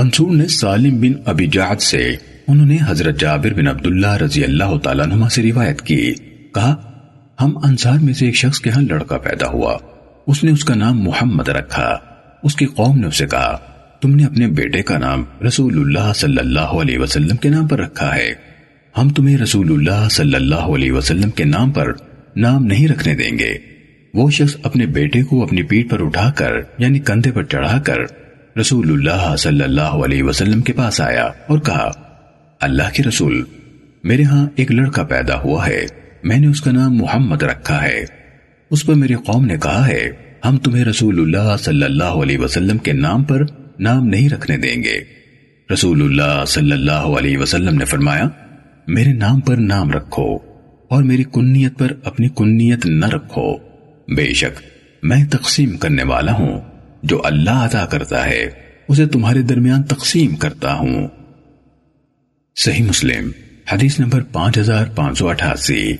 منصور نے سالم بن ابی جعد سے، انہوں نے حضرت جابر بن عبداللہ رضی اللہ تعالیٰ نما سے روایت کی۔ کہا، ہم انصار میں سے ایک شخص کے ہاں لڑکا پیدا ہوا۔ اس نے اس کا نام محمد رکھا۔ اس کی قوم نے اسے کہا، تم نے اپنے بیٹے کا نام رسول اللہ صلی اللہ علیہ وسلم کے نام پر رکھا ہے۔ ہم تمہیں رسول اللہ صلی اللہ علیہ وسلم کے نام پر نام نہیں رکھنے دیں گے۔ وہ شخص اپنے بیٹے کو اپنی پیٹ پر اٹھا کر یعنی کندھے پر چڑھا کر رسول اللہ صلی اللہ علیہ وسلم کے پاس آیا اور کہا، اللہ کے رسول، میرے ہاں ایک لڑکا پیدا ہوا ہے، میں نے اس کا نام محمد رکھا ہے۔ اس پر میری قوم نے کہا ہے، ہم تمہیں رسول اللہ صلی اللہ علیہ وسلم کے نام پر نام نہیں رکھنے دیں گے۔ رسول اللہ صلی اللہ علیہ وسلم نے فرمایا، میرے نام پر نام رکھو اور میری کنیت پر اپنی کنیت نہ رکھو۔ بے شک، میں تقسیم کرنے والا ہوں۔ جو اللہ عطا کرتا ہے، اسے تمہارے درمیان تقسیم کرتا ہوں۔ صحیح مسلم، حدیث نمبر پانچ ہزار پانچ سو اٹھاسی۔